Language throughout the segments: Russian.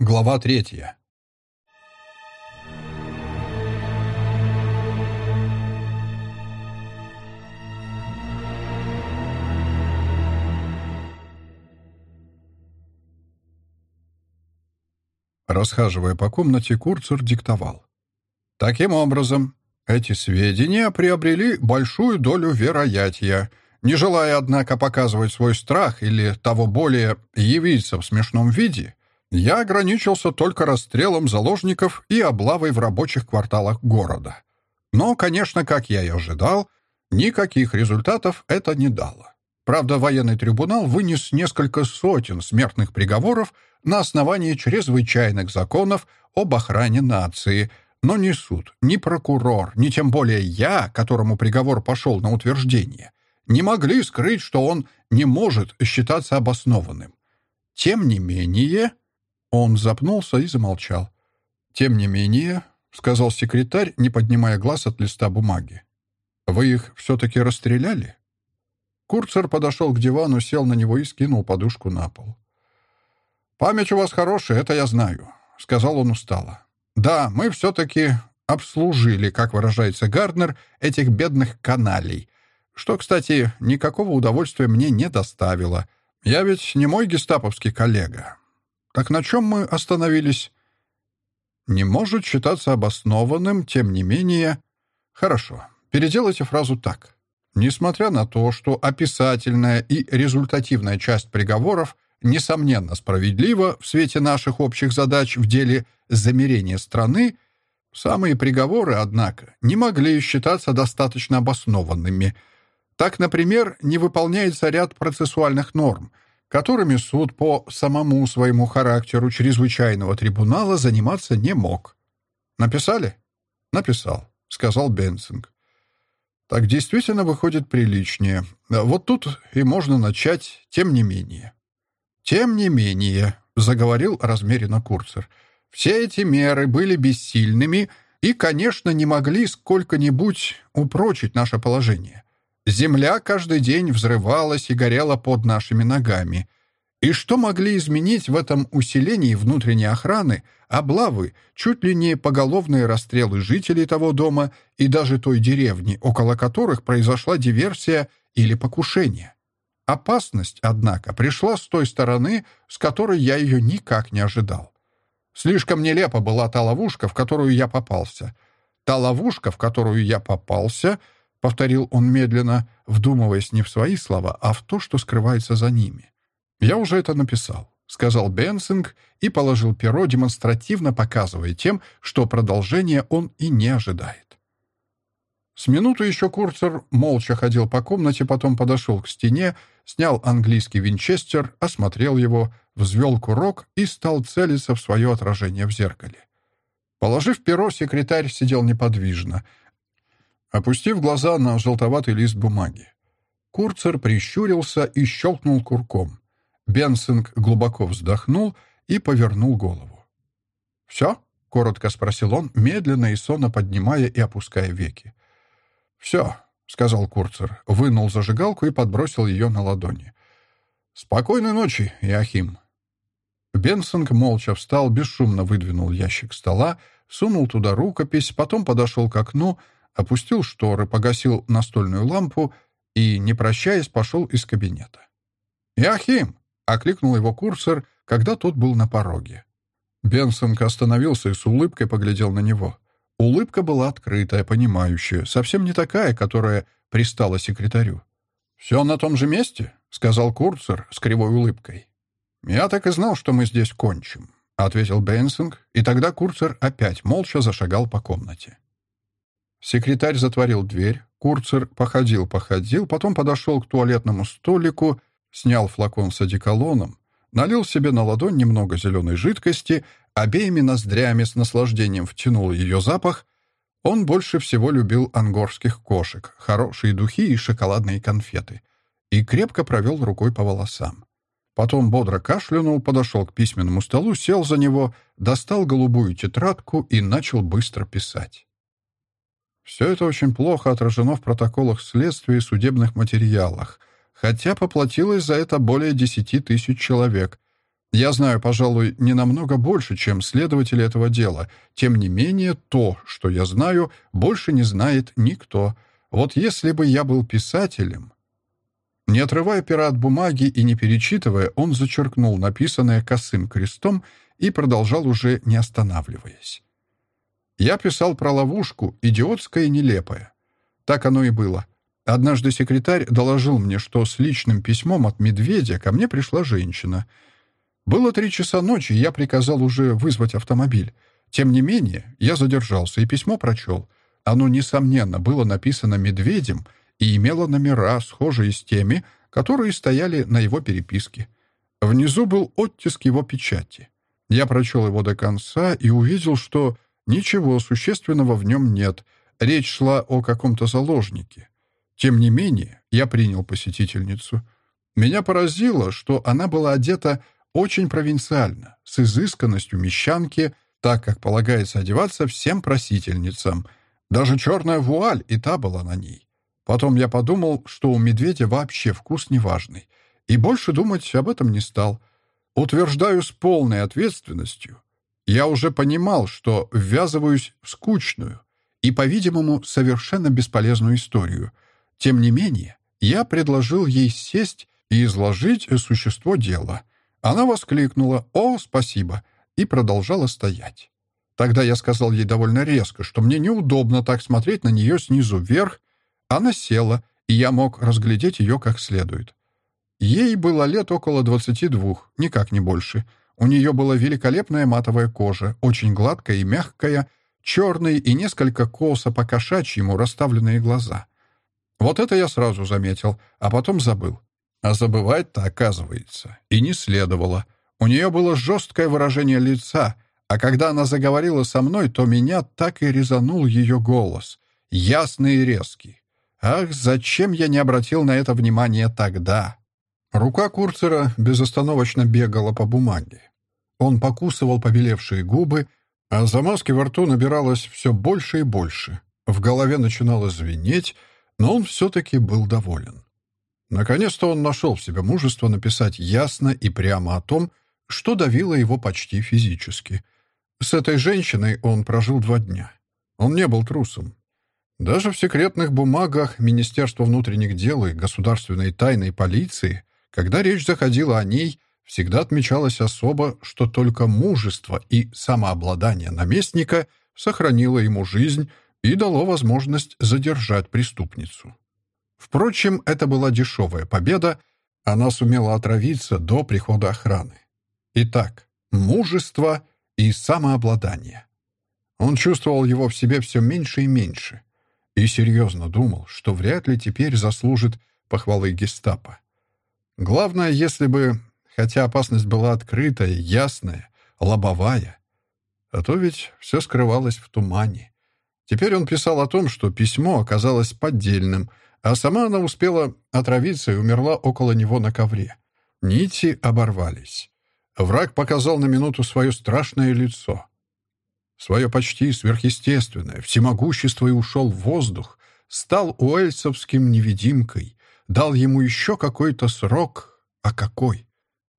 Глава третья. Расхаживая по комнате, Курцер диктовал. Таким образом, эти сведения приобрели большую долю вероятия. Не желая, однако, показывать свой страх или, того более, явиться в смешном виде, я ограничился только расстрелом заложников и облавой в рабочих кварталах города. Но, конечно, как я и ожидал, никаких результатов это не дало. Правда, военный трибунал вынес несколько сотен смертных приговоров на основании чрезвычайных законов об охране нации, но ни суд, ни прокурор, ни тем более я, которому приговор пошел на утверждение, не могли скрыть, что он не может считаться обоснованным. Тем не менее, он запнулся и замолчал. Тем не менее, — сказал секретарь, не поднимая глаз от листа бумаги, — вы их все-таки расстреляли? Курцер подошел к дивану, сел на него и скинул подушку на пол. «Память у вас хорошая, это я знаю», — сказал он устало. «Да, мы все-таки обслужили, как выражается Гарднер, этих бедных каналей, что, кстати, никакого удовольствия мне не доставило. Я ведь не мой гестаповский коллега. Так на чем мы остановились?» «Не может считаться обоснованным, тем не менее...» «Хорошо, переделайте фразу так. Несмотря на то, что описательная и результативная часть приговоров несомненно справедлива в свете наших общих задач в деле замерения страны, самые приговоры, однако, не могли считаться достаточно обоснованными. Так, например, не выполняется ряд процессуальных норм, которыми суд по самому своему характеру чрезвычайного трибунала заниматься не мог. «Написали?» «Написал», — сказал Бенсинг. Так действительно выходит приличнее. Вот тут и можно начать, тем не менее. Тем не менее, заговорил размеренно Курцер, все эти меры были бессильными и, конечно, не могли сколько-нибудь упрочить наше положение. Земля каждый день взрывалась и горела под нашими ногами. И что могли изменить в этом усилении внутренней охраны, облавы, чуть ли не поголовные расстрелы жителей того дома и даже той деревни, около которых произошла диверсия или покушение? Опасность, однако, пришла с той стороны, с которой я ее никак не ожидал. Слишком нелепа была та ловушка, в которую я попался. Та ловушка, в которую я попался, — повторил он медленно, вдумываясь не в свои слова, а в то, что скрывается за ними. «Я уже это написал», — сказал Бенсинг и положил перо, демонстративно показывая тем, что продолжение он и не ожидает. С минуту еще Курцер молча ходил по комнате, потом подошел к стене, снял английский винчестер, осмотрел его, взвел курок и стал целиться в свое отражение в зеркале. Положив перо, секретарь сидел неподвижно, опустив глаза на желтоватый лист бумаги. Курцер прищурился и щелкнул курком. Бенсинг глубоко вздохнул и повернул голову. «Все?» — коротко спросил он, медленно и сонно поднимая и опуская веки. «Все», — сказал Курцер, вынул зажигалку и подбросил ее на ладони. «Спокойной ночи, Иохим». Бенсинг молча встал, бесшумно выдвинул ящик стола, сунул туда рукопись, потом подошел к окну, опустил шторы, погасил настольную лампу и, не прощаясь, пошел из кабинета. «Иохим!» окликнул его курсор, когда тот был на пороге. Бенсонг остановился и с улыбкой поглядел на него. Улыбка была открытая, понимающая, совсем не такая, которая пристала секретарю. «Все на том же месте?» — сказал Курцер с кривой улыбкой. «Я так и знал, что мы здесь кончим», — ответил Бенсинг, и тогда Курцер опять молча зашагал по комнате. Секретарь затворил дверь, Курцер походил-походил, потом подошел к туалетному столику снял флакон с одеколоном, налил себе на ладонь немного зеленой жидкости, обеими ноздрями с наслаждением втянул ее запах. Он больше всего любил ангорских кошек, хорошие духи и шоколадные конфеты, и крепко провел рукой по волосам. Потом бодро кашлянул, подошел к письменному столу, сел за него, достал голубую тетрадку и начал быстро писать. Все это очень плохо отражено в протоколах следствия и судебных материалах, хотя поплатилось за это более десяти тысяч человек. Я знаю, пожалуй, не намного больше, чем следователи этого дела. Тем не менее, то, что я знаю, больше не знает никто. Вот если бы я был писателем... Не отрывая пера от бумаги и не перечитывая, он зачеркнул написанное косым крестом и продолжал уже не останавливаясь. Я писал про ловушку, идиотское и нелепое. Так оно и было. Однажды секретарь доложил мне, что с личным письмом от медведя ко мне пришла женщина — было три часа ночи, я приказал уже вызвать автомобиль. Тем не менее, я задержался и письмо прочел. Оно, несомненно, было написано медведем и имело номера, схожие с теми, которые стояли на его переписке. Внизу был оттиск его печати. Я прочел его до конца и увидел, что ничего существенного в нем нет. Речь шла о каком-то заложнике. Тем не менее, я принял посетительницу. Меня поразило, что она была одета очень провинциально, с изысканностью мещанки, так как полагается одеваться всем просительницам. Даже черная вуаль и та была на ней. Потом я подумал, что у медведя вообще вкус неважный, и больше думать об этом не стал. Утверждаю с полной ответственностью. Я уже понимал, что ввязываюсь в скучную и, по-видимому, совершенно бесполезную историю. Тем не менее, я предложил ей сесть и изложить существо дела. Она воскликнула «О, спасибо!» и продолжала стоять. Тогда я сказал ей довольно резко, что мне неудобно так смотреть на нее снизу вверх. Она села, и я мог разглядеть ее как следует. Ей было лет около двадцати двух, никак не больше. У нее была великолепная матовая кожа, очень гладкая и мягкая, черные и несколько косо по кошачьему расставленные глаза. Вот это я сразу заметил, а потом забыл. А забывать-то, оказывается, и не следовало. У нее было жесткое выражение лица, а когда она заговорила со мной, то меня так и резанул ее голос, ясный и резкий. Ах, зачем я не обратил на это внимание тогда? Рука Курцера безостановочно бегала по бумаге. Он покусывал побелевшие губы, а замазки во рту набиралось все больше и больше. В голове начинало звенеть, но он все-таки был доволен. Наконец-то он нашел в себе мужество написать ясно и прямо о том, что давило его почти физически. С этой женщиной он прожил два дня. Он не был трусом. Даже в секретных бумагах Министерства внутренних дел и государственной тайной полиции, когда речь заходила о ней, всегда отмечалось особо, что только мужество и самообладание наместника сохранило ему жизнь и дало возможность задержать преступницу. Впрочем, это была дешевая победа, она сумела отравиться до прихода охраны. Итак, мужество и самообладание. Он чувствовал его в себе все меньше и меньше и серьезно думал, что вряд ли теперь заслужит похвалы гестапо. Главное, если бы, хотя опасность была открытая, ясная, лобовая, а то ведь все скрывалось в тумане. Теперь он писал о том, что письмо оказалось поддельным — а сама она успела отравиться и умерла около него на ковре. Нити оборвались. Враг показал на минуту свое страшное лицо. Свое почти сверхъестественное, всемогущество и ушел в воздух, стал уэльсовским невидимкой, дал ему еще какой-то срок, а какой?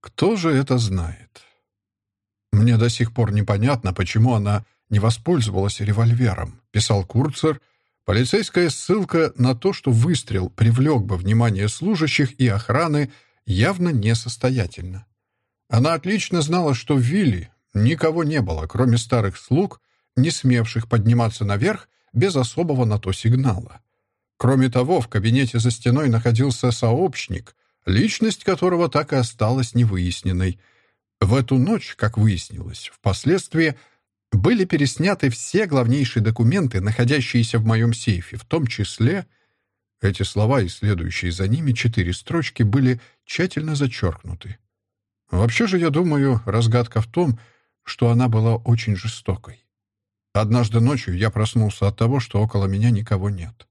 Кто же это знает? Мне до сих пор непонятно, почему она не воспользовалась револьвером, писал Курцер, Полицейская ссылка на то, что выстрел привлек бы внимание служащих и охраны, явно несостоятельна. Она отлично знала, что в вилле никого не было, кроме старых слуг, не смевших подниматься наверх без особого на то сигнала. Кроме того, в кабинете за стеной находился сообщник, личность которого так и осталась невыясненной. В эту ночь, как выяснилось, впоследствии были пересняты все главнейшие документы, находящиеся в моем сейфе, в том числе... Эти слова и следующие за ними четыре строчки были тщательно зачеркнуты. Вообще же, я думаю, разгадка в том, что она была очень жестокой. Однажды ночью я проснулся от того, что около меня никого нет.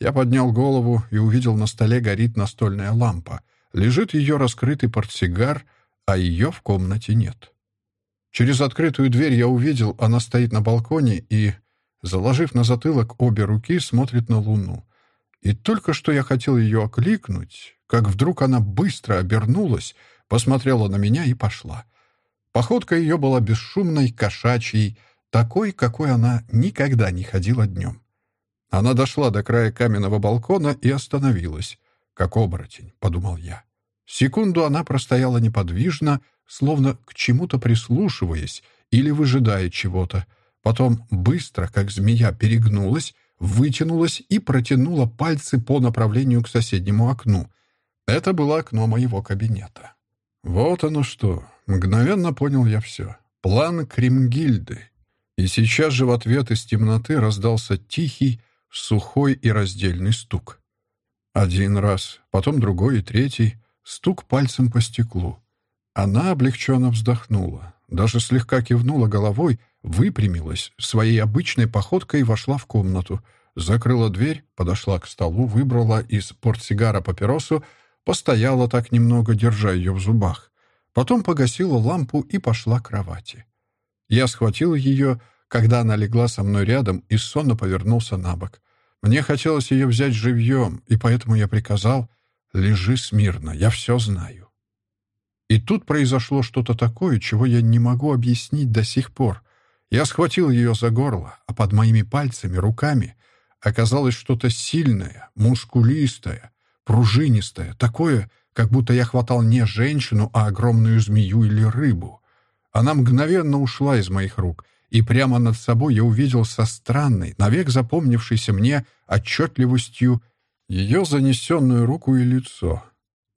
Я поднял голову и увидел на столе горит настольная лампа. Лежит ее раскрытый портсигар, а ее в комнате нет. Через открытую дверь я увидел, она стоит на балконе и, заложив на затылок обе руки, смотрит на луну. И только что я хотел ее окликнуть, как вдруг она быстро обернулась, посмотрела на меня и пошла. Походка ее была бесшумной, кошачьей, такой, какой она никогда не ходила днем. Она дошла до края каменного балкона и остановилась. «Как оборотень», — подумал я. Секунду она простояла неподвижно, словно к чему-то прислушиваясь или выжидая чего-то. Потом быстро, как змея, перегнулась, вытянулась и протянула пальцы по направлению к соседнему окну. Это было окно моего кабинета. Вот оно что. Мгновенно понял я все. План Кримгильды. И сейчас же в ответ из темноты раздался тихий, сухой и раздельный стук. Один раз, потом другой и третий, стук пальцем по стеклу. Она облегченно вздохнула, даже слегка кивнула головой, выпрямилась, своей обычной походкой вошла в комнату, закрыла дверь, подошла к столу, выбрала из портсигара папиросу, постояла так немного, держа ее в зубах. Потом погасила лампу и пошла к кровати. Я схватил ее, когда она легла со мной рядом, и сонно повернулся на бок. Мне хотелось ее взять живьем, и поэтому я приказал «Лежи смирно, я все знаю». И тут произошло что-то такое, чего я не могу объяснить до сих пор. Я схватил ее за горло, а под моими пальцами, руками оказалось что-то сильное, мускулистое, пружинистое, такое, как будто я хватал не женщину, а огромную змею или рыбу. Она мгновенно ушла из моих рук, и прямо над собой я увидел со странной, навек запомнившейся мне отчетливостью ее занесенную руку и лицо.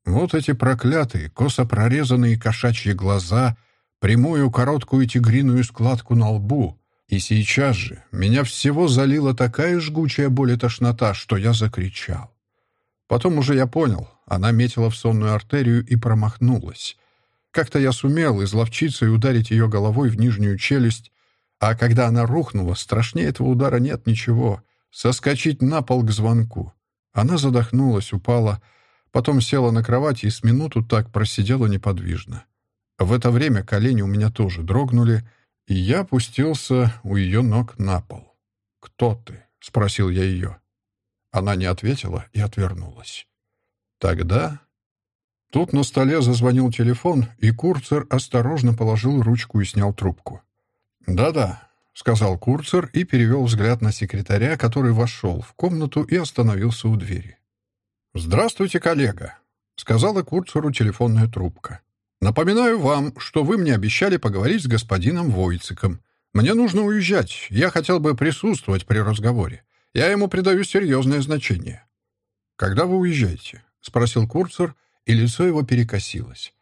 Вот эти проклятые, косо прорезанные кошачьи глаза, прямую короткую тигриную складку на лбу. И сейчас же меня всего залила такая жгучая боль и тошнота, что я закричал. Потом уже я понял, она метила в сонную артерию и промахнулась. Как-то я сумел изловчиться и ударить ее головой в нижнюю челюсть, а когда она рухнула, страшнее этого удара нет ничего. Соскочить на пол к звонку. Она задохнулась, упала, потом села на кровать и с минуту так просидела неподвижно. В это время колени у меня тоже дрогнули, и я опустился у ее ног на пол. «Кто ты?» — спросил я ее. Она не ответила и отвернулась. Тогда... Тут на столе зазвонил телефон, и Курцер осторожно положил ручку и снял трубку. «Да-да», — сказал Курцер и перевел взгляд на секретаря, который вошел в комнату и остановился у двери. «Здравствуйте, коллега», — сказала Курцеру телефонная трубка. «Напоминаю вам, что вы мне обещали поговорить с господином Войциком. Мне нужно уезжать. Я хотел бы присутствовать при разговоре. Я ему придаю серьезное значение». «Когда вы уезжаете?» — спросил Курцер, и лицо его перекосилось.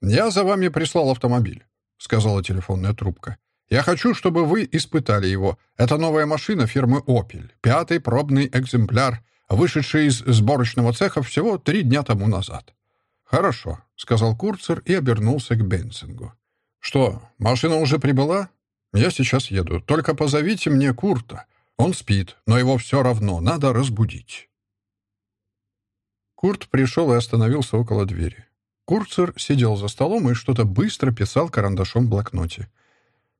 «Я за вами прислал автомобиль», — сказала телефонная трубка. Я хочу, чтобы вы испытали его. Это новая машина фирмы «Опель». Пятый пробный экземпляр, вышедший из сборочного цеха всего три дня тому назад». «Хорошо», — сказал Курцер и обернулся к Бенсингу. «Что, машина уже прибыла? Я сейчас еду. Только позовите мне Курта. Он спит, но его все равно надо разбудить». Курт пришел и остановился около двери. Курцер сидел за столом и что-то быстро писал карандашом в блокноте.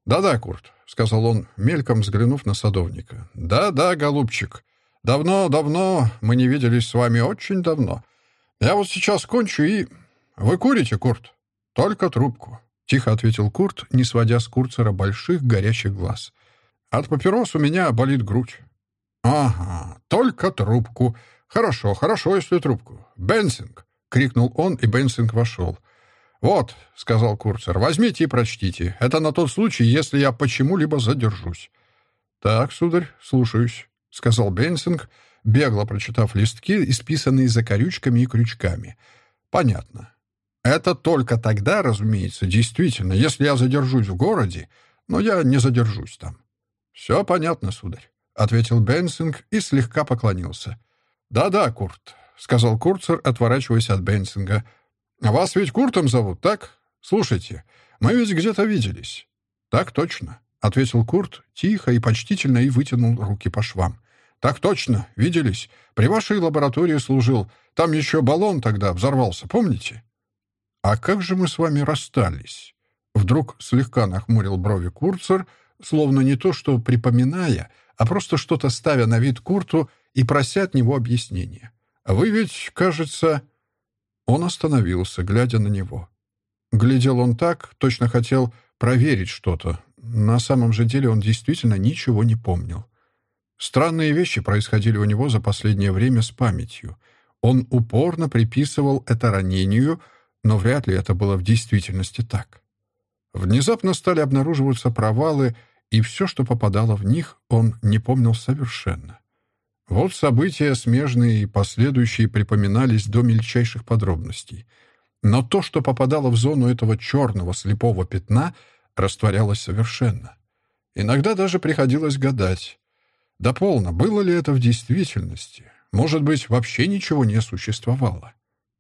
«Да-да, Курт», — сказал он, мельком взглянув на садовника. «Да-да, голубчик. Давно-давно мы не виделись с вами, очень давно. Я вот сейчас кончу и... Вы курите, Курт?» «Только трубку», — тихо ответил Курт, не сводя с Курцера больших горящих глаз. «От папирос у меня болит грудь». «Ага, только трубку. Хорошо, хорошо, если трубку. Бенсинг!» — крикнул он, и Бенсинг вошел. «Вот», — сказал Курцер, — «возьмите и прочтите. Это на тот случай, если я почему-либо задержусь». «Так, сударь, слушаюсь», — сказал Бенсинг, бегло прочитав листки, исписанные закорючками и крючками. «Понятно. Это только тогда, разумеется, действительно, если я задержусь в городе, но я не задержусь там». «Все понятно, сударь», — ответил Бенсинг и слегка поклонился. «Да-да, Курт», — сказал Курцер, отворачиваясь от Бенсинга, — «Вас ведь Куртом зовут, так? Слушайте, мы ведь где-то виделись». «Так точно», — ответил Курт тихо и почтительно и вытянул руки по швам. «Так точно, виделись. При вашей лаборатории служил. Там еще баллон тогда взорвался, помните?» «А как же мы с вами расстались?» Вдруг слегка нахмурил брови Курцер, словно не то что припоминая, а просто что-то ставя на вид Курту и прося от него объяснения. «Вы ведь, кажется...» Он остановился, глядя на него. Глядел он так, точно хотел проверить что-то. На самом же деле он действительно ничего не помнил. Странные вещи происходили у него за последнее время с памятью. Он упорно приписывал это ранению, но вряд ли это было в действительности так. Внезапно стали обнаруживаться провалы, и все, что попадало в них, он не помнил совершенно. Вот события смежные и последующие припоминались до мельчайших подробностей. Но то, что попадало в зону этого черного слепого пятна, растворялось совершенно. Иногда даже приходилось гадать. Да полно, было ли это в действительности? Может быть, вообще ничего не существовало?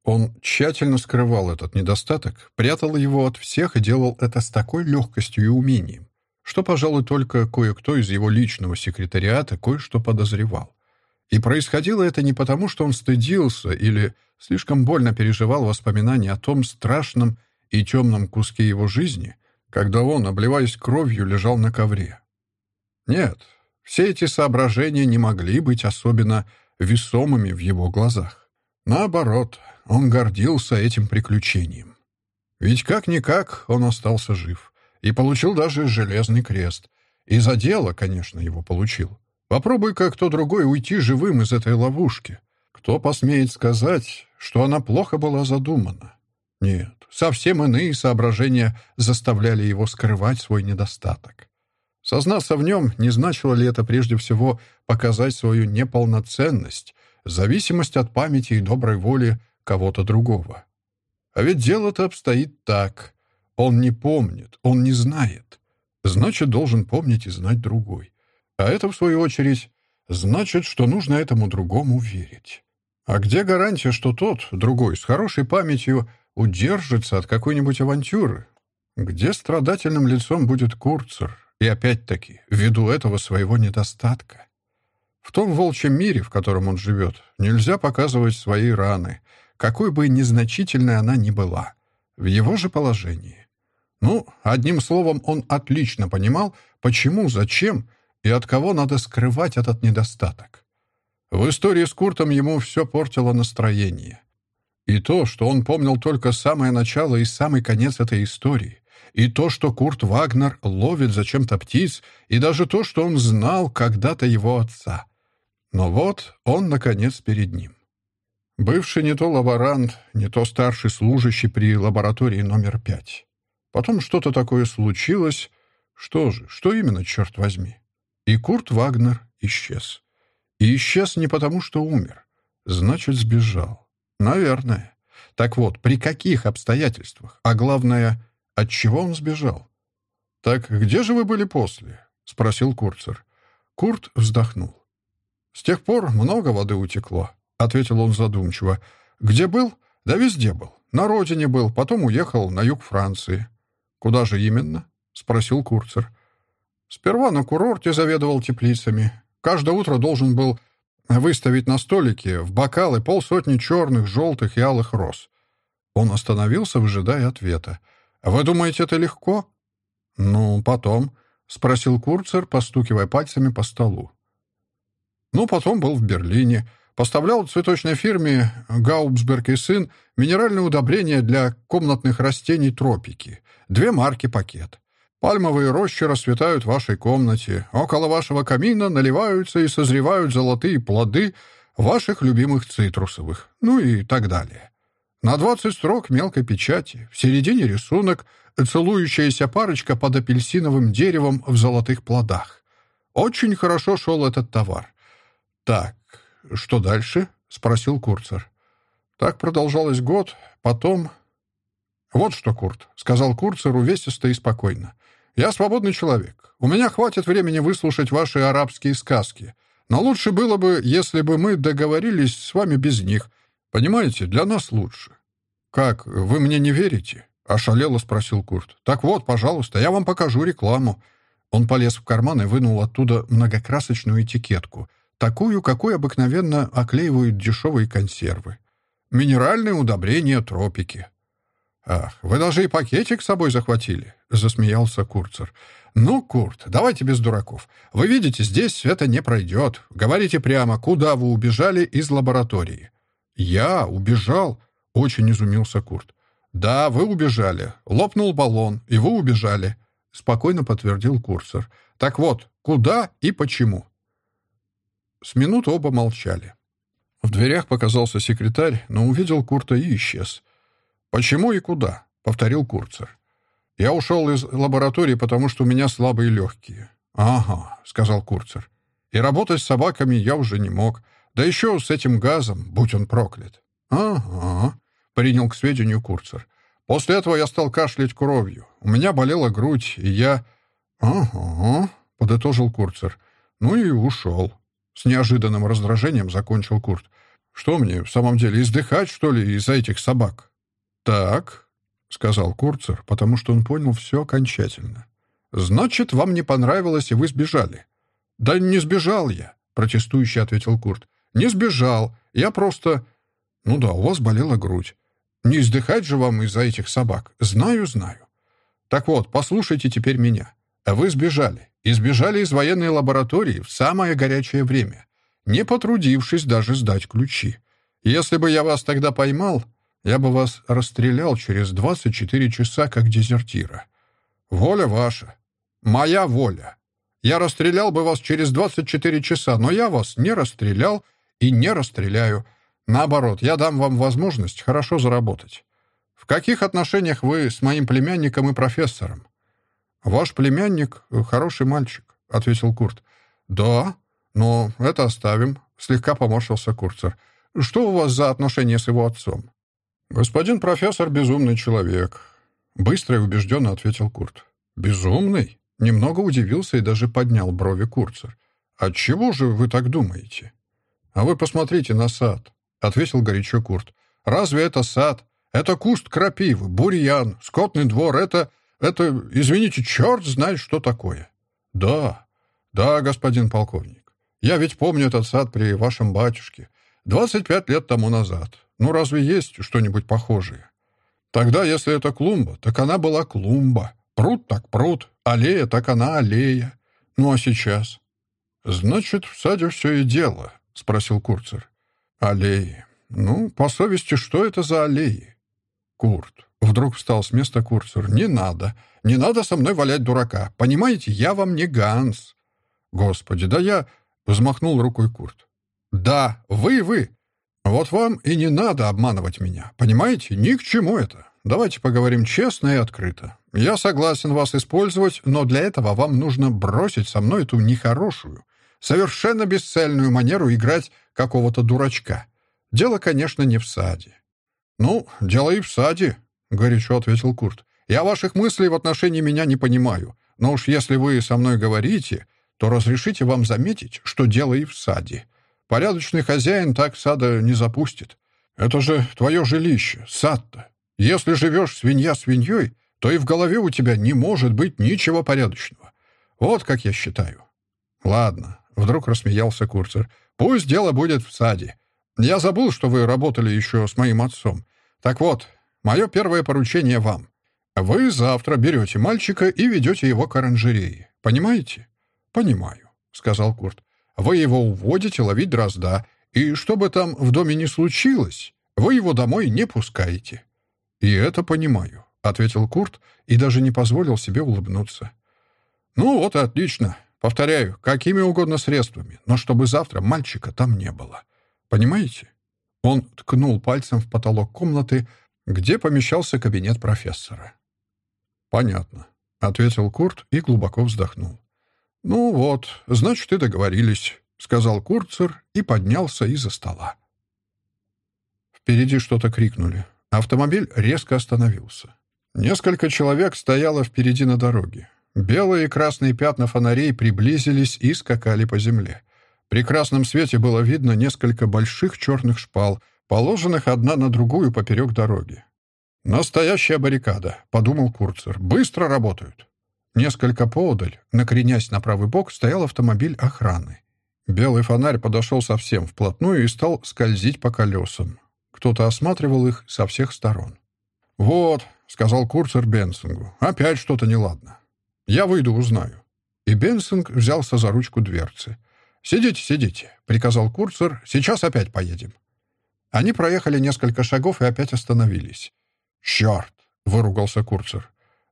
Он тщательно скрывал этот недостаток, прятал его от всех и делал это с такой легкостью и умением, что, пожалуй, только кое-кто из его личного секретариата кое-что подозревал. И происходило это не потому, что он стыдился или слишком больно переживал воспоминания о том страшном и темном куске его жизни, когда он, обливаясь кровью, лежал на ковре. Нет, все эти соображения не могли быть особенно весомыми в его глазах. Наоборот, он гордился этим приключением. Ведь как-никак он остался жив и получил даже железный крест. И за дело, конечно, его получил. Попробуй-ка кто другой уйти живым из этой ловушки. Кто посмеет сказать, что она плохо была задумана? Нет, совсем иные соображения заставляли его скрывать свой недостаток. Сознаться в нем не значило ли это прежде всего показать свою неполноценность, зависимость от памяти и доброй воли кого-то другого. А ведь дело-то обстоит так. Он не помнит, он не знает. Значит, должен помнить и знать другой. А это, в свою очередь, значит, что нужно этому другому верить. А где гарантия, что тот, другой, с хорошей памятью, удержится от какой-нибудь авантюры? Где страдательным лицом будет Курцер? И опять-таки, ввиду этого своего недостатка. В том волчьем мире, в котором он живет, нельзя показывать свои раны, какой бы незначительной она ни была, в его же положении. Ну, одним словом, он отлично понимал, почему, зачем и от кого надо скрывать этот недостаток. В истории с Куртом ему все портило настроение. И то, что он помнил только самое начало и самый конец этой истории, и то, что Курт Вагнер ловит зачем-то птиц, и даже то, что он знал когда-то его отца. Но вот он, наконец, перед ним. Бывший не то лаборант, не то старший служащий при лаборатории номер пять. Потом что-то такое случилось. Что же, что именно, черт возьми? И Курт Вагнер исчез. И исчез не потому, что умер. Значит, сбежал. Наверное. Так вот, при каких обстоятельствах? А главное, от чего он сбежал? «Так где же вы были после?» — спросил Курцер. Курт вздохнул. «С тех пор много воды утекло», — ответил он задумчиво. «Где был? Да везде был. На родине был, потом уехал на юг Франции». «Куда же именно?» — спросил Курцер. Сперва на курорте заведовал теплицами. Каждое утро должен был выставить на столике в бокалы полсотни черных, желтых и алых роз. Он остановился, выжидая ответа. «Вы думаете, это легко?» «Ну, потом», — спросил Курцер, постукивая пальцами по столу. «Ну, потом был в Берлине. Поставлял цветочной фирме «Гаубсберг и сын» минеральные удобрения для комнатных растений «Тропики». Две марки пакет. Пальмовые рощи расцветают в вашей комнате. Около вашего камина наливаются и созревают золотые плоды ваших любимых цитрусовых. Ну и так далее. На двадцать строк мелкой печати. В середине рисунок целующаяся парочка под апельсиновым деревом в золотых плодах. Очень хорошо шел этот товар. «Так, что дальше?» — спросил Курцер. Так продолжалось год, потом... «Вот что, Курт», — сказал Курцер увесисто и спокойно. Я свободный человек. У меня хватит времени выслушать ваши арабские сказки. Но лучше было бы, если бы мы договорились с вами без них. Понимаете, для нас лучше». «Как, вы мне не верите?» — ошалело спросил Курт. «Так вот, пожалуйста, я вам покажу рекламу». Он полез в карман и вынул оттуда многокрасочную этикетку, такую, какой обыкновенно оклеивают дешевые консервы. «Минеральные удобрения тропики». «Ах, вы даже и пакетик с собой захватили», — засмеялся Курцер. «Ну, Курт, давайте без дураков. Вы видите, здесь это не пройдет. Говорите прямо, куда вы убежали из лаборатории». «Я убежал?» — очень изумился Курт. «Да, вы убежали. Лопнул баллон, и вы убежали», — спокойно подтвердил курсор. «Так вот, куда и почему?» С минуту оба молчали. В дверях показался секретарь, но увидел Курта и исчез. «Почему и куда?» — повторил Курцер. «Я ушел из лаборатории, потому что у меня слабые легкие». «Ага», — сказал Курцер. «И работать с собаками я уже не мог. Да еще с этим газом, будь он проклят». «Ага», — принял к сведению Курцер. «После этого я стал кашлять кровью. У меня болела грудь, и я...» «Ага», — подытожил Курцер. «Ну и ушел». С неожиданным раздражением закончил Курт. «Что мне, в самом деле, издыхать, что ли, из-за этих собак?» «Так», — сказал Курцер, потому что он понял все окончательно. «Значит, вам не понравилось, и вы сбежали?» «Да не сбежал я», — протестующий ответил Курт. «Не сбежал. Я просто...» «Ну да, у вас болела грудь. Не издыхать же вам из-за этих собак. Знаю, знаю. Так вот, послушайте теперь меня. Вы сбежали. И сбежали из военной лаборатории в самое горячее время, не потрудившись даже сдать ключи. Если бы я вас тогда поймал, я бы вас расстрелял через 24 часа как дезертира. Воля ваша. Моя воля. Я расстрелял бы вас через 24 часа, но я вас не расстрелял и не расстреляю. Наоборот, я дам вам возможность хорошо заработать. В каких отношениях вы с моим племянником и профессором? «Ваш племянник — хороший мальчик», — ответил Курт. «Да, но это оставим», — слегка поморщился Курцер. «Что у вас за отношения с его отцом?» «Господин профессор — безумный человек», — быстро и убежденно ответил Курт. «Безумный?» — немного удивился и даже поднял брови Курцер. «Отчего же вы так думаете?» «А вы посмотрите на сад», — ответил горячо Курт. «Разве это сад? Это куст крапивы, бурьян, скотный двор, это это, извините, черт знает, что такое. Да, да, господин полковник. Я ведь помню этот сад при вашем батюшке. Двадцать пять лет тому назад. Ну, разве есть что-нибудь похожее? Тогда, если это клумба, так она была клумба. Пруд так пруд, аллея так она аллея. Ну, а сейчас? Значит, в саде все и дело, спросил Курцер. Аллеи. Ну, по совести, что это за аллеи? Курт, Вдруг встал с места курсор. «Не надо. Не надо со мной валять дурака. Понимаете, я вам не Ганс». «Господи, да я...» — взмахнул рукой Курт. «Да, вы, вы. Вот вам и не надо обманывать меня. Понимаете, ни к чему это. Давайте поговорим честно и открыто. Я согласен вас использовать, но для этого вам нужно бросить со мной эту нехорошую, совершенно бесцельную манеру играть какого-то дурачка. Дело, конечно, не в саде. Ну, дело и в саде, — горячо ответил Курт. «Я ваших мыслей в отношении меня не понимаю, но уж если вы со мной говорите, то разрешите вам заметить, что дело и в саде. Порядочный хозяин так сада не запустит. Это же твое жилище, сад-то. Если живешь свинья свиньей, то и в голове у тебя не может быть ничего порядочного. Вот как я считаю». «Ладно», — вдруг рассмеялся Курцер. «Пусть дело будет в саде. Я забыл, что вы работали еще с моим отцом. Так вот, Мое первое поручение вам. Вы завтра берете мальчика и ведете его к оранжерее. Понимаете? Понимаю, сказал Курт. Вы его уводите ловить дрозда, и что бы там в доме ни случилось, вы его домой не пускаете. И это понимаю, ответил Курт и даже не позволил себе улыбнуться. Ну вот и отлично. Повторяю, какими угодно средствами, но чтобы завтра мальчика там не было. Понимаете? Он ткнул пальцем в потолок комнаты, где помещался кабинет профессора. «Понятно», — ответил Курт и глубоко вздохнул. «Ну вот, значит, и договорились», — сказал Курцер и поднялся из-за стола. Впереди что-то крикнули. Автомобиль резко остановился. Несколько человек стояло впереди на дороге. Белые и красные пятна фонарей приблизились и скакали по земле. При красном свете было видно несколько больших черных шпал, положенных одна на другую поперек дороги. «Настоящая баррикада», — подумал Курцер. «Быстро работают». Несколько поодаль, накренясь на правый бок, стоял автомобиль охраны. Белый фонарь подошел совсем вплотную и стал скользить по колесам. Кто-то осматривал их со всех сторон. «Вот», — сказал Курцер Бенсингу, — «опять что-то неладно. Я выйду, узнаю». И Бенсинг взялся за ручку дверцы. «Сидите, сидите», — приказал Курцер, — «сейчас опять поедем». Они проехали несколько шагов и опять остановились. «Черт!» — выругался Курцер.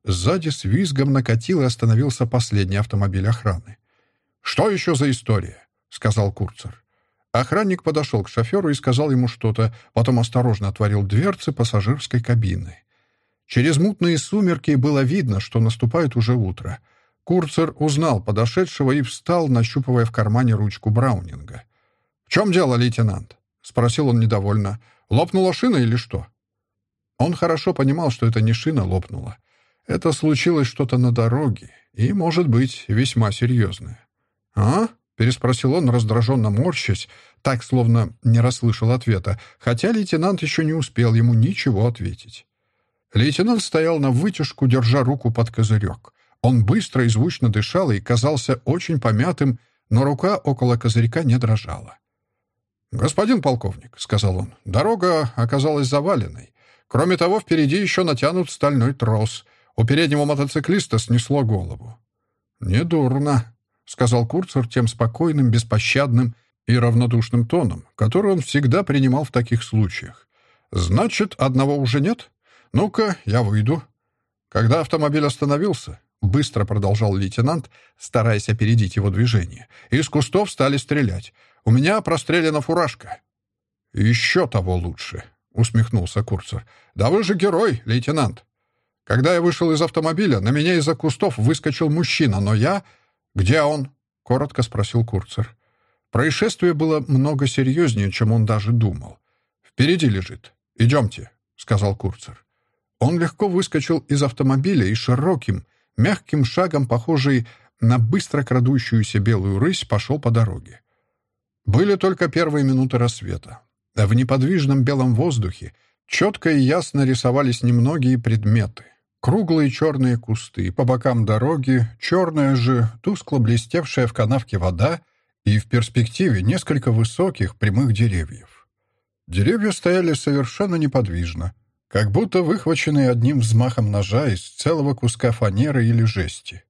Сзади с визгом накатил и остановился последний автомобиль охраны. «Что еще за история?» — сказал Курцер. Охранник подошел к шоферу и сказал ему что-то, потом осторожно отворил дверцы пассажирской кабины. Через мутные сумерки было видно, что наступает уже утро. Курцер узнал подошедшего и встал, нащупывая в кармане ручку Браунинга. «В чем дело, лейтенант?» — спросил он недовольно. «Лопнула шина или что?» Он хорошо понимал, что это не шина лопнула. Это случилось что-то на дороге, и, может быть, весьма серьезное. «А?» — переспросил он, раздраженно морщась, так, словно не расслышал ответа, хотя лейтенант еще не успел ему ничего ответить. Лейтенант стоял на вытяжку, держа руку под козырек. Он быстро и звучно дышал и казался очень помятым, но рука около козырька не дрожала. «Господин полковник», — сказал он, — «дорога оказалась заваленной. Кроме того, впереди еще натянут стальной трос. У переднего мотоциклиста снесло голову. «Недурно», — сказал Курцер тем спокойным, беспощадным и равнодушным тоном, который он всегда принимал в таких случаях. «Значит, одного уже нет? Ну-ка, я выйду». Когда автомобиль остановился, быстро продолжал лейтенант, стараясь опередить его движение, из кустов стали стрелять. «У меня прострелена фуражка». «Еще того лучше», — усмехнулся Курцер. «Да вы же герой, лейтенант!» Когда я вышел из автомобиля, на меня из-за кустов выскочил мужчина, но я... «Где он?» — коротко спросил Курцер. Происшествие было много серьезнее, чем он даже думал. «Впереди лежит. Идемте», — сказал Курцер. Он легко выскочил из автомобиля и широким, мягким шагом, похожий на быстро крадущуюся белую рысь, пошел по дороге. Были только первые минуты рассвета. В неподвижном белом воздухе четко и ясно рисовались немногие предметы — Круглые черные кусты, по бокам дороги, черная же, тускло блестевшая в канавке вода и в перспективе несколько высоких прямых деревьев. Деревья стояли совершенно неподвижно, как будто выхваченные одним взмахом ножа из целого куска фанеры или жести.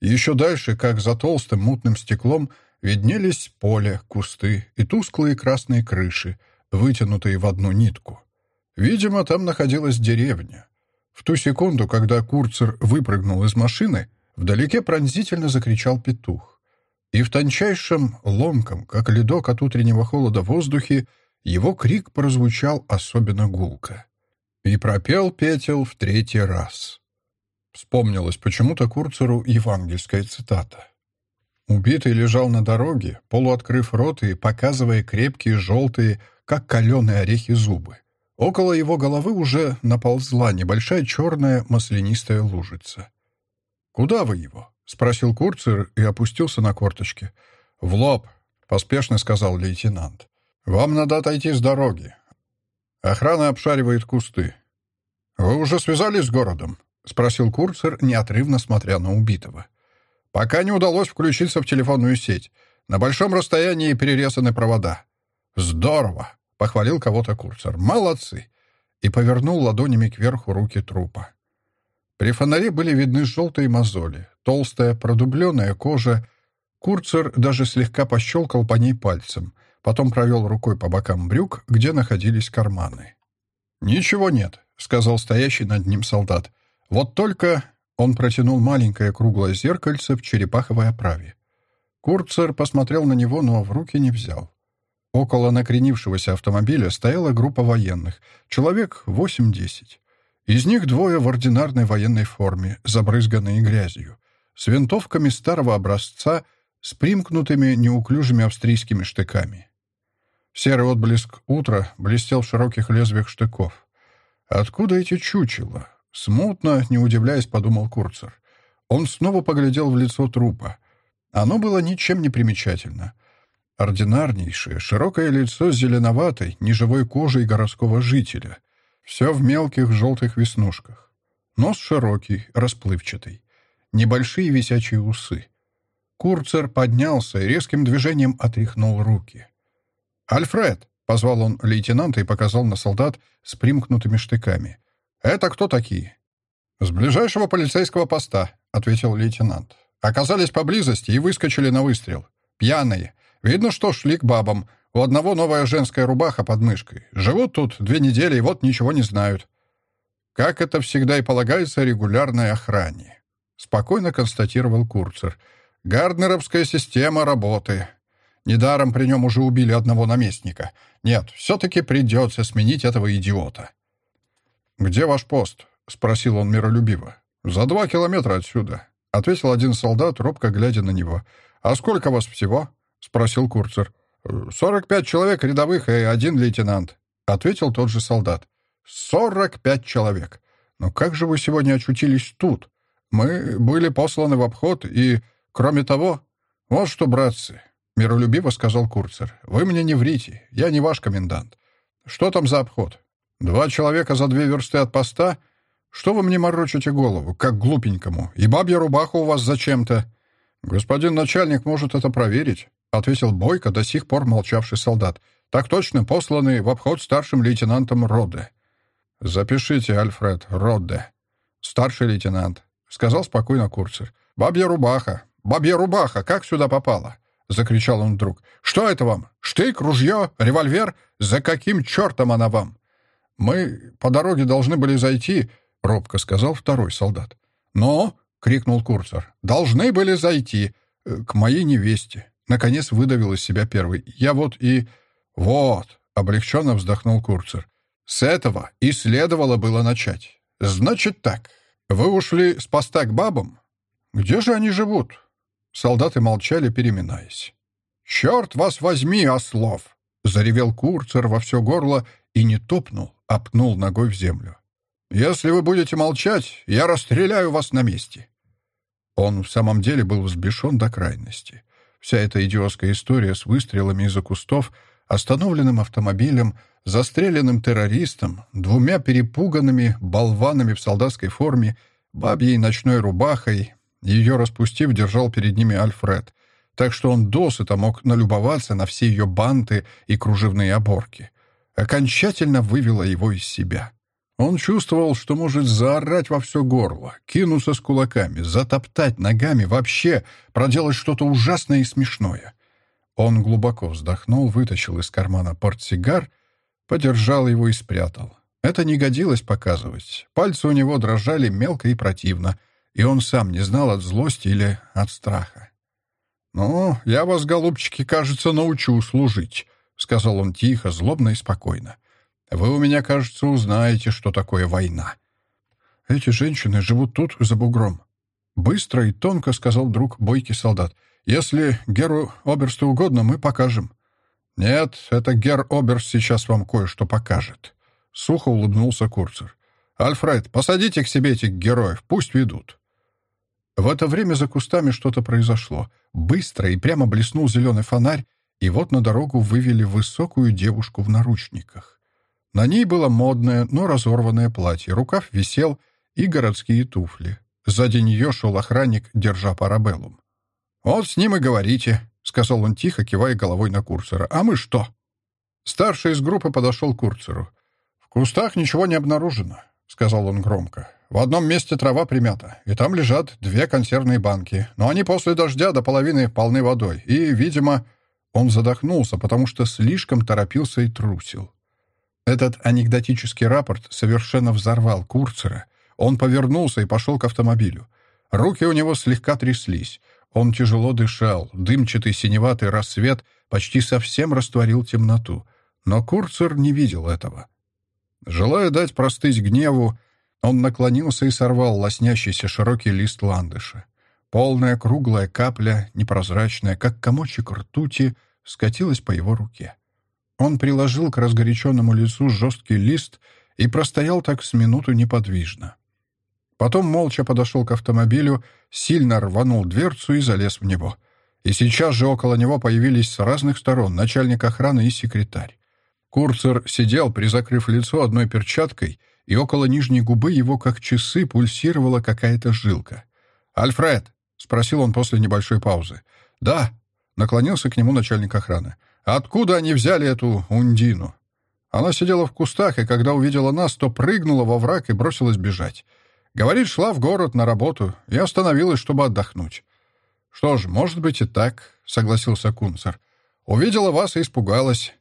Еще дальше, как за толстым мутным стеклом, виднелись поле, кусты и тусклые красные крыши, вытянутые в одну нитку. Видимо, там находилась деревня — в ту секунду, когда Курцер выпрыгнул из машины, вдалеке пронзительно закричал петух. И в тончайшем, ломком, как ледок от утреннего холода в воздухе, его крик прозвучал особенно гулко. И пропел Петел в третий раз. Вспомнилась почему-то Курцеру евангельская цитата. Убитый лежал на дороге, полуоткрыв рот и показывая крепкие желтые, как каленые орехи, зубы. Около его головы уже наползла небольшая черная маслянистая лужица. «Куда вы его?» — спросил Курцер и опустился на корточки. «В лоб», — поспешно сказал лейтенант. «Вам надо отойти с дороги. Охрана обшаривает кусты». «Вы уже связались с городом?» — спросил Курцер, неотрывно смотря на убитого. «Пока не удалось включиться в телефонную сеть. На большом расстоянии перерезаны провода». «Здорово!» — похвалил кого-то Курцер. «Молодцы!» И повернул ладонями кверху руки трупа. При фонаре были видны желтые мозоли, толстая, продубленная кожа. Курцер даже слегка пощелкал по ней пальцем, потом провел рукой по бокам брюк, где находились карманы. «Ничего нет», — сказал стоящий над ним солдат. «Вот только...» — он протянул маленькое круглое зеркальце в черепаховой оправе. Курцер посмотрел на него, но в руки не взял. Около накренившегося автомобиля стояла группа военных, человек 8-10. Из них двое в ординарной военной форме, забрызганные грязью, с винтовками старого образца, с примкнутыми неуклюжими австрийскими штыками. Серый отблеск утра блестел в широких лезвиях штыков. «Откуда эти чучела?» Смутно, не удивляясь, подумал Курцер. Он снова поглядел в лицо трупа. Оно было ничем не примечательно — Ординарнейшее, широкое лицо с зеленоватой, неживой кожей городского жителя. Все в мелких желтых веснушках. Нос широкий, расплывчатый. Небольшие висячие усы. Курцер поднялся и резким движением отряхнул руки. «Альфред!» — позвал он лейтенанта и показал на солдат с примкнутыми штыками. «Это кто такие?» «С ближайшего полицейского поста», — ответил лейтенант. «Оказались поблизости и выскочили на выстрел. Пьяные. Видно, что шли к бабам. У одного новая женская рубаха под мышкой. Живут тут две недели и вот ничего не знают. как это всегда и полагается регулярной охране», — спокойно констатировал Курцер. «Гарднеровская система работы. Недаром при нем уже убили одного наместника. Нет, все-таки придется сменить этого идиота». «Где ваш пост?» — спросил он миролюбиво. «За два километра отсюда», — ответил один солдат, робко глядя на него. «А сколько вас всего?» — спросил Курцер. «Сорок пять человек рядовых и один лейтенант», — ответил тот же солдат. «Сорок пять человек. Но как же вы сегодня очутились тут? Мы были посланы в обход, и, кроме того...» «Вот что, братцы», — миролюбиво сказал Курцер, — «вы мне не врите, я не ваш комендант. Что там за обход? Два человека за две версты от поста? Что вы мне морочите голову, как глупенькому? И бабья рубаха у вас зачем-то?» «Господин начальник может это проверить», — ответил Бойко, до сих пор молчавший солдат. «Так точно, посланный в обход старшим лейтенантом Родде». «Запишите, Альфред, Родде». «Старший лейтенант», — сказал спокойно Курцер. «Бабья рубаха! Бабья рубаха! Как сюда попала?» — закричал он вдруг. «Что это вам? Штык, ружье, револьвер? За каким чертом она вам?» «Мы по дороге должны были зайти», — робко сказал второй солдат. «Но», — крикнул Курцер, — «должны были зайти э, к моей невесте». Наконец выдавил из себя первый. «Я вот и...» «Вот», — облегченно вздохнул Курцер. «С этого и следовало было начать. Значит так, вы ушли с поста к бабам? Где же они живут?» Солдаты молчали, переминаясь. «Черт вас возьми, ослов!» — заревел Курцер во все горло и не топнул, а пнул ногой в землю. «Если вы будете молчать, я расстреляю вас на месте». Он в самом деле был взбешен до крайности. Вся эта идиотская история с выстрелами из-за кустов, остановленным автомобилем, застреленным террористом, двумя перепуганными болванами в солдатской форме, бабьей ночной рубахой, ее распустив, держал перед ними Альфред, так что он досыта мог налюбоваться на все ее банты и кружевные оборки. Окончательно вывела его из себя. Он чувствовал, что может заорать во все горло, кинуться с кулаками, затоптать ногами, вообще проделать что-то ужасное и смешное. Он глубоко вздохнул, вытащил из кармана портсигар, подержал его и спрятал. Это не годилось показывать. Пальцы у него дрожали мелко и противно, и он сам не знал от злости или от страха. «Ну, я вас, голубчики, кажется, научу служить», — сказал он тихо, злобно и спокойно. «Вы у меня, кажется, узнаете, что такое война». «Эти женщины живут тут, за бугром». Быстро и тонко сказал друг бойкий солдат. «Если Геру Оберсту угодно, мы покажем». «Нет, это Гер Оберст сейчас вам кое-что покажет». Сухо улыбнулся Курцер. «Альфред, посадите к себе этих героев, пусть ведут». В это время за кустами что-то произошло. Быстро и прямо блеснул зеленый фонарь, и вот на дорогу вывели высокую девушку в наручниках. На ней было модное, но разорванное платье, рукав висел и городские туфли. Сзади нее шел охранник, держа парабеллум. «Вот с ним и говорите», — сказал он тихо, кивая головой на Курцера. «А мы что?» Старший из группы подошел к Курцеру. «В кустах ничего не обнаружено», — сказал он громко. «В одном месте трава примята, и там лежат две консервные банки, но они после дождя до половины полны водой, и, видимо, он задохнулся, потому что слишком торопился и трусил. Этот анекдотический рапорт совершенно взорвал Курцера. Он повернулся и пошел к автомобилю. Руки у него слегка тряслись. Он тяжело дышал. Дымчатый синеватый рассвет почти совсем растворил темноту. Но Курцер не видел этого. Желая дать простыть гневу, он наклонился и сорвал лоснящийся широкий лист ландыша. Полная круглая капля, непрозрачная, как комочек ртути, скатилась по его руке. Он приложил к разгоряченному лицу жесткий лист и простоял так с минуту неподвижно. Потом молча подошел к автомобилю, сильно рванул дверцу и залез в него. И сейчас же около него появились с разных сторон начальник охраны и секретарь. Курцер сидел, призакрыв лицо одной перчаткой, и около нижней губы его, как часы, пульсировала какая-то жилка. «Альфред!» — спросил он после небольшой паузы. «Да», — наклонился к нему начальник охраны. «Откуда они взяли эту Ундину?» Она сидела в кустах, и когда увидела нас, то прыгнула во враг и бросилась бежать. Говорит, шла в город на работу и остановилась, чтобы отдохнуть. «Что ж, может быть и так», — согласился Кунцер. «Увидела вас и испугалась».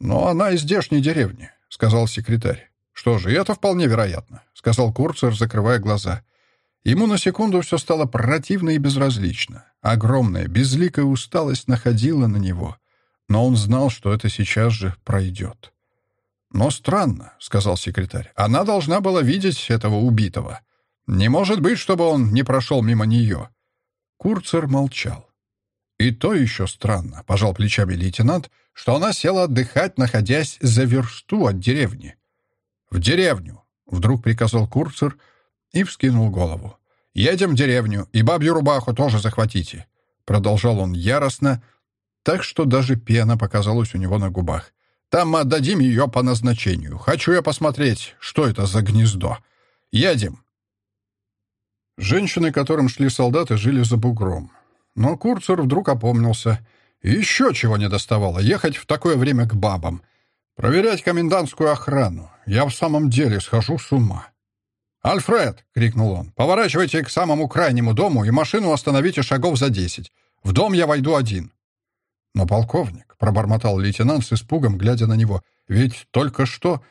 «Но она из здешней деревни», — сказал секретарь. «Что же, это вполне вероятно», — сказал Курцер, закрывая глаза. Ему на секунду все стало противно и безразлично. Огромная, безликая усталость находила на него. Но он знал, что это сейчас же пройдет. «Но странно», — сказал секретарь. «Она должна была видеть этого убитого. Не может быть, чтобы он не прошел мимо нее». Курцер молчал. «И то еще странно», — пожал плечами лейтенант, «что она села отдыхать, находясь за версту от деревни». «В деревню», — вдруг приказал Курцер и вскинул голову. «Едем в деревню, и бабью рубаху тоже захватите», — продолжал он яростно, так что даже пена показалась у него на губах. «Там мы отдадим ее по назначению. Хочу я посмотреть, что это за гнездо. Едем!» Женщины, которым шли солдаты, жили за бугром. Но Курцер вдруг опомнился. Еще чего не доставало — ехать в такое время к бабам. Проверять комендантскую охрану. Я в самом деле схожу с ума. «Альфред!» — крикнул он. «Поворачивайте к самому крайнему дому и машину остановите шагов за десять. В дом я войду один». «Но, полковник», — пробормотал лейтенант с испугом, глядя на него, «ведь только что...»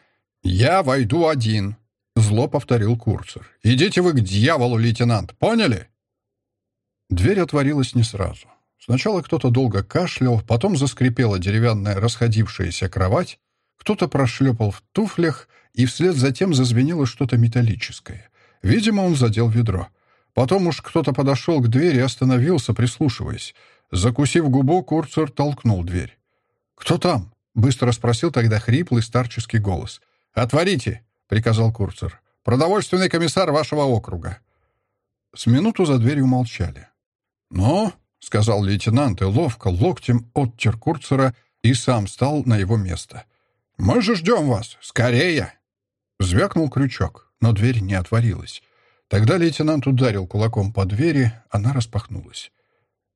«Я войду один», — зло повторил Курцер. «Идите вы к дьяволу, лейтенант, поняли?» Дверь отворилась не сразу. Сначала кто-то долго кашлял, потом заскрипела деревянная расходившаяся кровать, кто-то прошлепал в туфлях, и вслед за тем зазвенело что-то металлическое. Видимо, он задел ведро. Потом уж кто-то подошел к двери и остановился, прислушиваясь. Закусив губу, Курцер толкнул дверь. «Кто там?» — быстро спросил тогда хриплый старческий голос. «Отворите!» — приказал Курцер. «Продовольственный комиссар вашего округа». С минуту за дверью молчали. «Ну?» — сказал лейтенант и ловко локтем оттер Курцера и сам стал на его место. «Мы же ждем вас! Скорее!» Звякнул крючок, но дверь не отворилась. Тогда лейтенант ударил кулаком по двери, она распахнулась.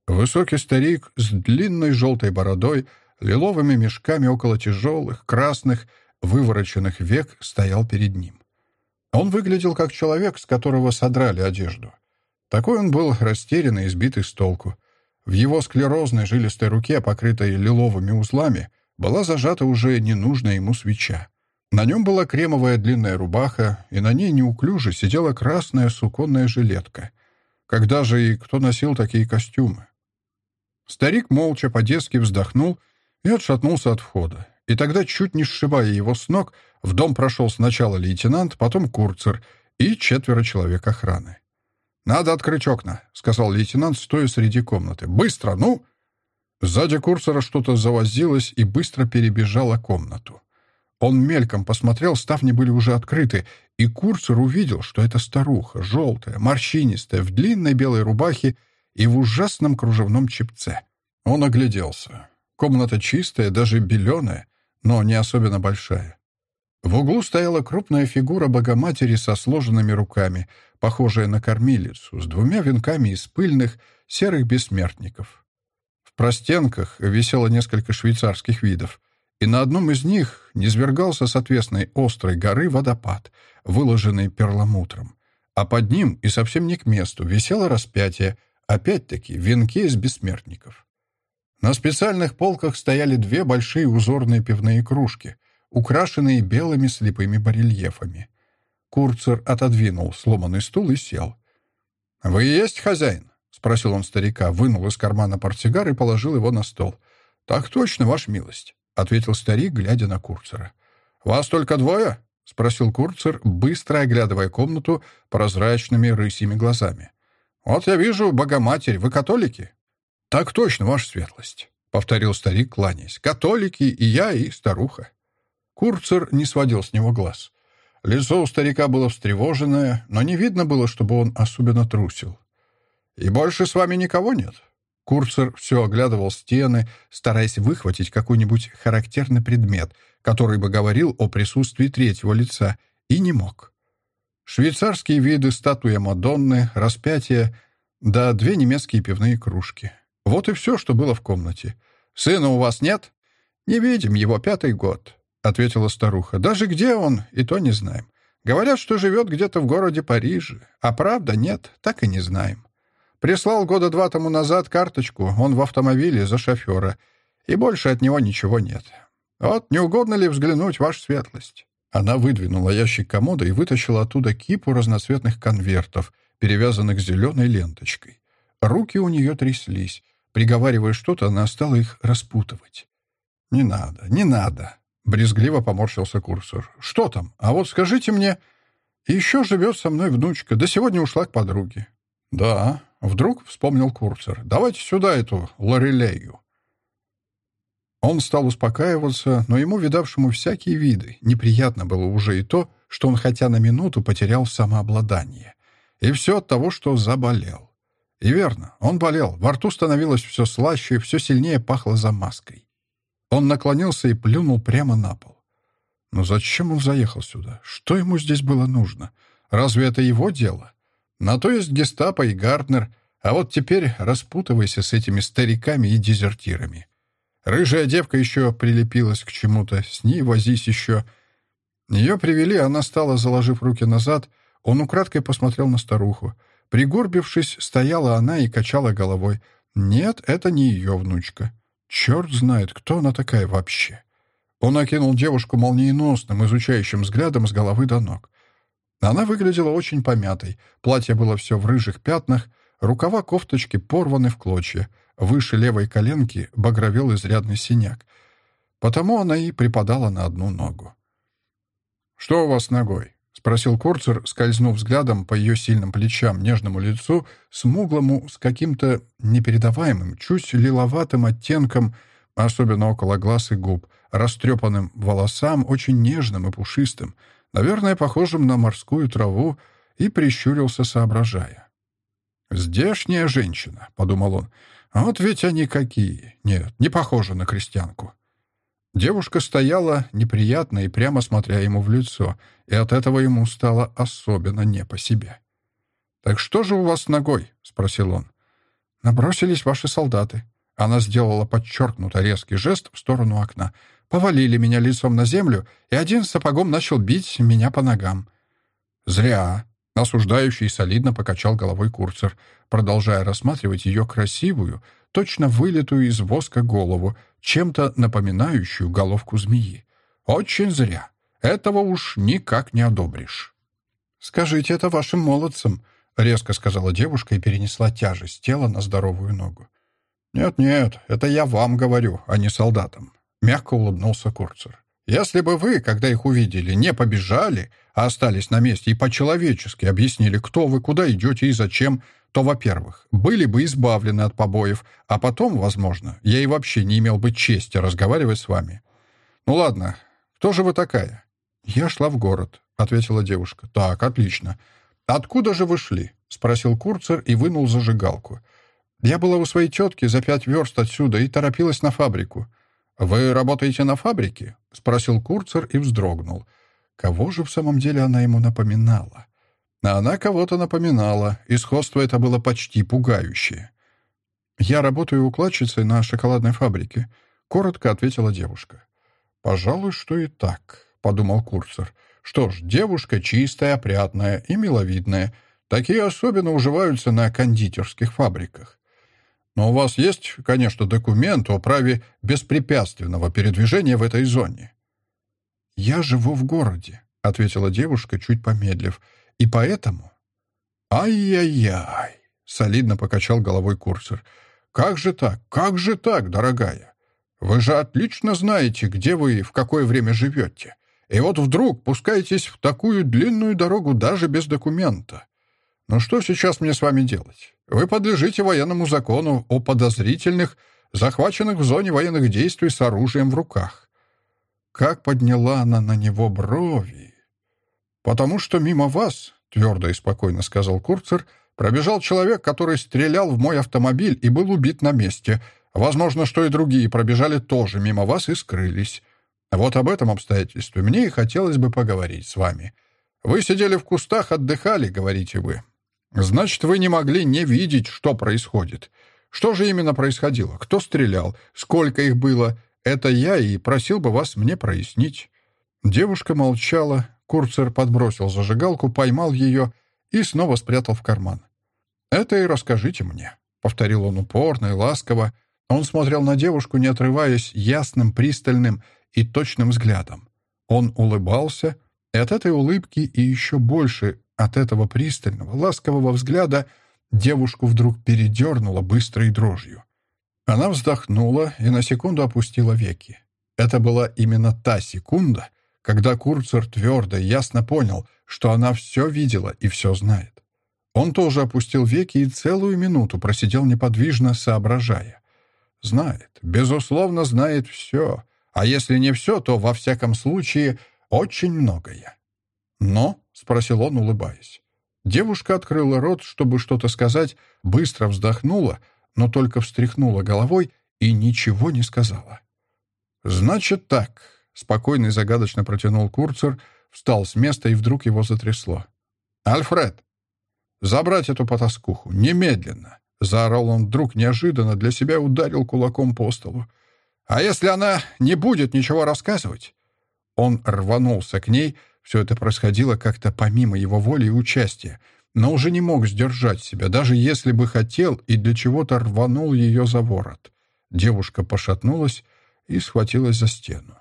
Высокий старик с длинной желтой бородой, лиловыми мешками около тяжелых, красных, вывороченных век стоял перед ним. Он выглядел как человек, с которого содрали одежду. Такой он был растерянный и сбитый с толку. В его склерозной жилистой руке, покрытой лиловыми узлами, была зажата уже ненужная ему свеча. На нем была кремовая длинная рубаха, и на ней неуклюже сидела красная суконная жилетка. Когда же и кто носил такие костюмы? Старик молча по-детски вздохнул и отшатнулся от входа. И тогда, чуть не сшибая его с ног, в дом прошел сначала лейтенант, потом курцер и четверо человек охраны. «Надо открыть окна», — сказал лейтенант, стоя среди комнаты. «Быстро, ну!» Сзади курсора что-то завозилось и быстро перебежало комнату. Он мельком посмотрел, ставни были уже открыты, и курсор увидел, что это старуха, желтая, морщинистая, в длинной белой рубахе и в ужасном кружевном чепце. Он огляделся. Комната чистая, даже беленая, но не особенно большая. В углу стояла крупная фигура Богоматери со сложенными руками, похожая на кормилицу, с двумя венками из пыльных серых бессмертников. В простенках висело несколько швейцарских видов, и на одном из них низвергался с отвесной острой горы водопад, выложенный перламутром. А под ним, и совсем не к месту, висело распятие, Опять-таки, венки из бессмертников. На специальных полках стояли две большие узорные пивные кружки, украшенные белыми слепыми барельефами. Курцер отодвинул сломанный стул и сел. «Вы и есть хозяин?» — спросил он старика, вынул из кармана портсигар и положил его на стол. «Так точно, ваша милость», — ответил старик, глядя на Курцера. «Вас только двое?» — спросил Курцер, быстро оглядывая комнату прозрачными рысьими глазами. «Вот я вижу, Богоматерь, вы католики?» «Так точно, ваша светлость», — повторил старик, кланяясь. «Католики и я, и старуха». Курцер не сводил с него глаз. Лицо у старика было встревоженное, но не видно было, чтобы он особенно трусил. «И больше с вами никого нет?» Курцер все оглядывал стены, стараясь выхватить какой-нибудь характерный предмет, который бы говорил о присутствии третьего лица, и не мог. Швейцарские виды, статуя Мадонны, распятие, да две немецкие пивные кружки. Вот и все, что было в комнате. «Сына у вас нет?» «Не видим его пятый год», — ответила старуха. «Даже где он, и то не знаем. Говорят, что живет где-то в городе Париже. А правда, нет, так и не знаем. Прислал года два тому назад карточку, он в автомобиле за шофера, и больше от него ничего нет. Вот не угодно ли взглянуть, ваша светлость?» Она выдвинула ящик комода и вытащила оттуда кипу разноцветных конвертов, перевязанных зеленой ленточкой. Руки у нее тряслись. Приговаривая что-то, она стала их распутывать. «Не надо, не надо», — брезгливо поморщился курсор. «Что там? А вот скажите мне...» «Еще живет со мной внучка, да сегодня ушла к подруге». «Да», — вдруг вспомнил курсор. «Давайте сюда эту Лорелею». Он стал успокаиваться, но ему, видавшему всякие виды, неприятно было уже и то, что он хотя на минуту потерял самообладание. И все от того, что заболел. И верно, он болел, во рту становилось все слаще, все сильнее пахло замазкой. Он наклонился и плюнул прямо на пол. Но зачем он заехал сюда? Что ему здесь было нужно? Разве это его дело? На то есть гестапо и Гарднер, а вот теперь распутывайся с этими стариками и дезертирами. Рыжая девка еще прилепилась к чему-то, с ней возись еще. Ее привели, она стала, заложив руки назад. Он украдкой посмотрел на старуху. Пригорбившись, стояла она и качала головой. Нет, это не ее внучка. Черт знает, кто она такая вообще. Он окинул девушку молниеносным, изучающим взглядом с головы до ног. Она выглядела очень помятой. Платье было все в рыжих пятнах, рукава кофточки порваны в клочья. Выше левой коленки багровел изрядный синяк. Потому она и припадала на одну ногу. «Что у вас с ногой?» — спросил Корцер, скользнув взглядом по ее сильным плечам, нежному лицу, смуглому, с каким-то непередаваемым, чуть лиловатым оттенком, особенно около глаз и губ, растрепанным волосам, очень нежным и пушистым, наверное, похожим на морскую траву, и прищурился, соображая. «Здешняя женщина», — подумал он, — «вот ведь они какие! Нет, не похожи на крестьянку». Девушка стояла неприятно и прямо смотря ему в лицо, и от этого ему стало особенно не по себе. «Так что же у вас с ногой?» — спросил он. «Набросились ваши солдаты». Она сделала подчеркнуто резкий жест в сторону окна. «Повалили меня лицом на землю, и один сапогом начал бить меня по ногам». «Зря», — осуждающий солидно покачал головой Курцер, продолжая рассматривать ее красивую, точно вылитую из воска голову, чем-то напоминающую головку змеи. Очень зря. Этого уж никак не одобришь. «Скажите это вашим молодцам», — резко сказала девушка и перенесла тяжесть тела на здоровую ногу. «Нет-нет, это я вам говорю, а не солдатам», — мягко улыбнулся Курцер. «Если бы вы, когда их увидели, не побежали, остались на месте и по-человечески объяснили, кто вы, куда идете и зачем, то, во-первых, были бы избавлены от побоев, а потом, возможно, я и вообще не имел бы чести разговаривать с вами. Ну ладно, кто же вы такая? Я шла в город, ответила девушка. Так, отлично. Откуда же вы шли? спросил Курцер и вынул зажигалку. Я была у своей тетки за пять верст отсюда и торопилась на фабрику. «Вы работаете на фабрике?» — спросил Курцер и вздрогнул. Кого же в самом деле она ему напоминала? А она кого-то напоминала, и сходство это было почти пугающее. «Я работаю укладчицей на шоколадной фабрике», — коротко ответила девушка. «Пожалуй, что и так», — подумал Курцер. «Что ж, девушка чистая, опрятная и миловидная. Такие особенно уживаются на кондитерских фабриках. Но у вас есть, конечно, документ о праве беспрепятственного передвижения в этой зоне». «Я живу в городе», — ответила девушка, чуть помедлив, — и поэтому... «Ай-яй-яй!» — солидно покачал головой курсор. «Как же так? Как же так, дорогая? Вы же отлично знаете, где вы и в какое время живете. И вот вдруг пускаетесь в такую длинную дорогу даже без документа. Ну что сейчас мне с вами делать? Вы подлежите военному закону о подозрительных, захваченных в зоне военных действий с оружием в руках». Как подняла она на него брови! «Потому что мимо вас, — твердо и спокойно сказал Курцер, — пробежал человек, который стрелял в мой автомобиль и был убит на месте. Возможно, что и другие пробежали тоже мимо вас и скрылись. Вот об этом обстоятельстве мне и хотелось бы поговорить с вами. Вы сидели в кустах, отдыхали, говорите вы. Значит, вы не могли не видеть, что происходит. Что же именно происходило? Кто стрелял? Сколько их было? Это я и просил бы вас мне прояснить». Девушка молчала, Курцер подбросил зажигалку, поймал ее и снова спрятал в карман. «Это и расскажите мне», — повторил он упорно и ласково. Он смотрел на девушку, не отрываясь, ясным, пристальным и точным взглядом. Он улыбался, и от этой улыбки и еще больше от этого пристального, ласкового взгляда девушку вдруг передернуло быстрой дрожью. Она вздохнула и на секунду опустила веки. Это была именно та секунда, когда Курцер твердо и ясно понял, что она все видела и все знает. Он тоже опустил веки и целую минуту просидел неподвижно, соображая. Знает, безусловно, знает все, а если не все, то, во всяком случае, очень многое. «Но?» — спросил он, улыбаясь. Девушка открыла рот, чтобы что-то сказать, быстро вздохнула — но только встряхнула головой и ничего не сказала. «Значит так», — спокойно и загадочно протянул Курцер, встал с места и вдруг его затрясло. «Альфред, забрать эту потаскуху, немедленно!» — заорал он вдруг неожиданно, для себя ударил кулаком по столу. «А если она не будет ничего рассказывать?» Он рванулся к ней, все это происходило как-то помимо его воли и участия — но уже не мог сдержать себя, даже если бы хотел и для чего-то рванул ее за ворот. Девушка пошатнулась и схватилась за стену.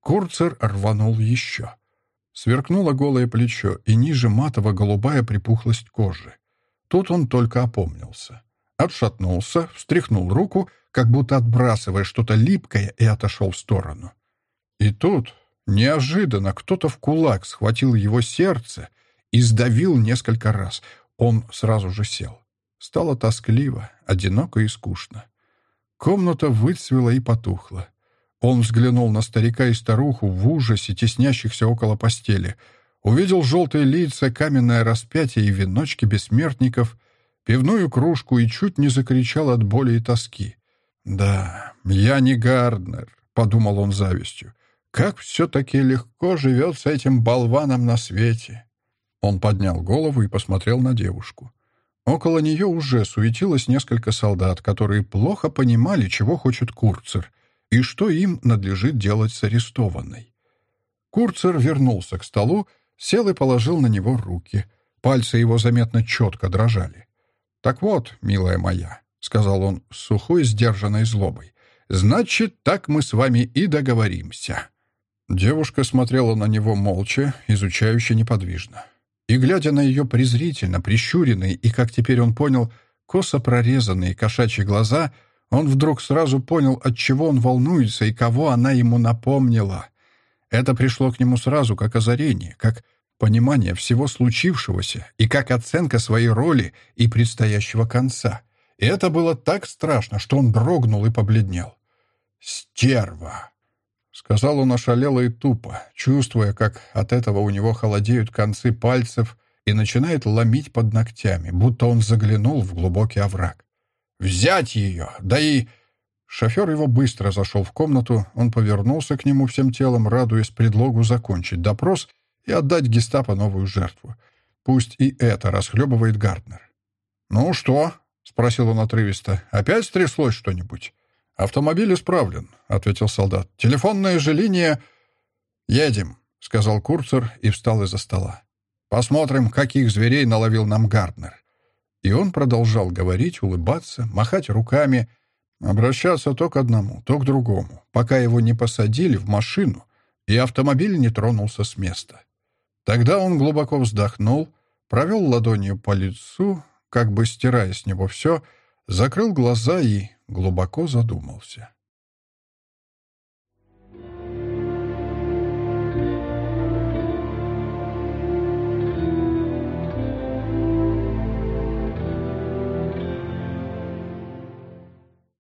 Курцер рванул еще. Сверкнуло голое плечо, и ниже матово-голубая припухлость кожи. Тут он только опомнился. Отшатнулся, встряхнул руку, как будто отбрасывая что-то липкое, и отошел в сторону. И тут, неожиданно, кто-то в кулак схватил его сердце — и сдавил несколько раз. Он сразу же сел. Стало тоскливо, одиноко и скучно. Комната выцвела и потухла. Он взглянул на старика и старуху в ужасе, теснящихся около постели. Увидел желтые лица, каменное распятие и веночки бессмертников, пивную кружку и чуть не закричал от боли и тоски. «Да, я не Гарднер», — подумал он завистью. «Как все-таки легко живется этим болваном на свете». Он поднял голову и посмотрел на девушку. Около нее уже суетилось несколько солдат, которые плохо понимали, чего хочет Курцер и что им надлежит делать с арестованной. Курцер вернулся к столу, сел и положил на него руки. Пальцы его заметно четко дрожали. «Так вот, милая моя», — сказал он с сухой, сдержанной злобой, «значит, так мы с вами и договоримся». Девушка смотрела на него молча, изучающе неподвижно. И, глядя на ее презрительно прищуренные и, как теперь он понял, косо прорезанные кошачьи глаза, он вдруг сразу понял, от чего он волнуется и кого она ему напомнила. Это пришло к нему сразу как озарение, как понимание всего случившегося и как оценка своей роли и предстоящего конца. И это было так страшно, что он дрогнул и побледнел. «Стерва!» Сказал он ошалело и тупо, чувствуя, как от этого у него холодеют концы пальцев и начинает ломить под ногтями, будто он заглянул в глубокий овраг. «Взять ее! Да и...» Шофер его быстро зашел в комнату, он повернулся к нему всем телом, радуясь предлогу закончить допрос и отдать гестапо новую жертву. Пусть и это расхлебывает Гарднер. «Ну что?» — спросил он отрывисто. «Опять стряслось что-нибудь?» «Автомобиль исправлен», — ответил солдат. «Телефонная же линия...» «Едем», — сказал Курцер и встал из-за стола. «Посмотрим, каких зверей наловил нам Гарднер». И он продолжал говорить, улыбаться, махать руками, обращаться то к одному, то к другому, пока его не посадили в машину, и автомобиль не тронулся с места. Тогда он глубоко вздохнул, провел ладонью по лицу, как бы стирая с него все, закрыл глаза и глубоко задумался.